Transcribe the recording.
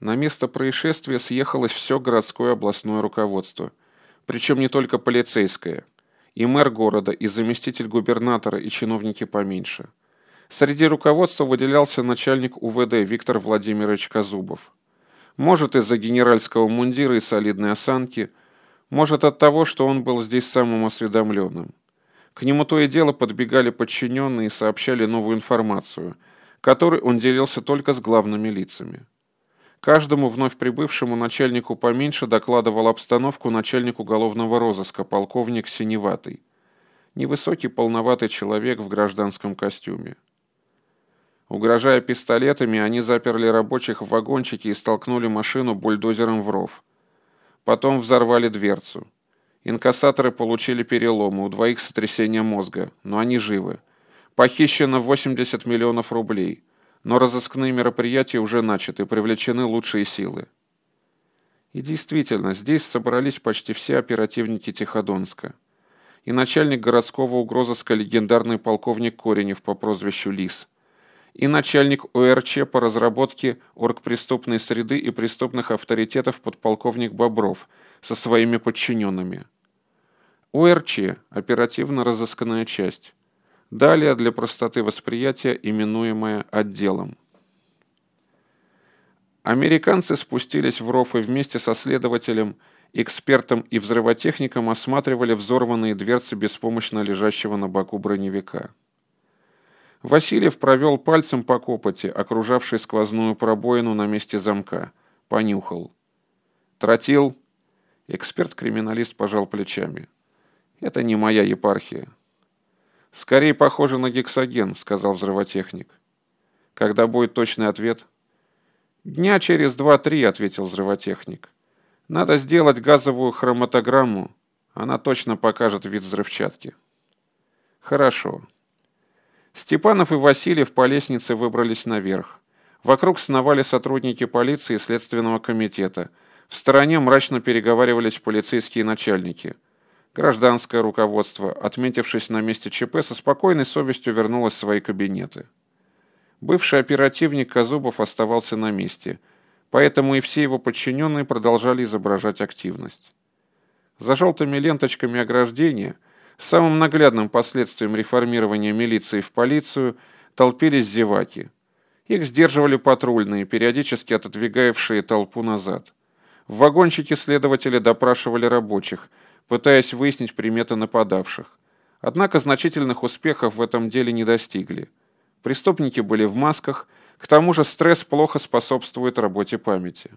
На место происшествия съехалось все городское областное руководство, причем не только полицейское, и мэр города, и заместитель губернатора, и чиновники поменьше. Среди руководства выделялся начальник УВД Виктор Владимирович Казубов. Может, из-за генеральского мундира и солидной осанки, может, от того, что он был здесь самым осведомленным. К нему то и дело подбегали подчиненные и сообщали новую информацию, которой он делился только с главными лицами. Каждому вновь прибывшему начальнику поменьше докладывал обстановку начальник уголовного розыска, полковник Синеватый. Невысокий полноватый человек в гражданском костюме. Угрожая пистолетами, они заперли рабочих в вагончике и столкнули машину бульдозером в ров. Потом взорвали дверцу. Инкассаторы получили переломы, у двоих сотрясение мозга, но они живы. Похищено 80 миллионов рублей – но разыскные мероприятия уже начаты, привлечены лучшие силы. И действительно, здесь собрались почти все оперативники Тиходонска. И начальник городского угрозыска легендарный полковник Коренев по прозвищу Лис. И начальник ОРЧ по разработке оргпреступной среды и преступных авторитетов подполковник Бобров со своими подчиненными. ОРЧ – оперативно-розыскная часть далее для простоты восприятия именуемое отделом. Американцы спустились в ров и вместе со следователем, экспертом и взрывотехником осматривали взорванные дверцы беспомощно лежащего на боку броневика. Васильев провел пальцем по копоти, окружавшей сквозную пробоину на месте замка. Понюхал. «Тротил?» Эксперт-криминалист пожал плечами. «Это не моя епархия. «Скорее похоже на гексоген», — сказал взрывотехник. «Когда будет точный ответ?» «Дня через два-три», — ответил взрывотехник. «Надо сделать газовую хроматограмму. Она точно покажет вид взрывчатки». «Хорошо». Степанов и Васильев по лестнице выбрались наверх. Вокруг сновали сотрудники полиции и Следственного комитета. В стороне мрачно переговаривались полицейские начальники — Гражданское руководство, отметившись на месте ЧП, со спокойной совестью вернулось в свои кабинеты. Бывший оперативник Казубов оставался на месте, поэтому и все его подчиненные продолжали изображать активность. За желтыми ленточками ограждения, самым наглядным последствием реформирования милиции в полицию, толпились зеваки. Их сдерживали патрульные, периодически отодвигавшие толпу назад. В вагончике следователи допрашивали рабочих – пытаясь выяснить приметы нападавших. Однако значительных успехов в этом деле не достигли. Преступники были в масках, к тому же стресс плохо способствует работе памяти.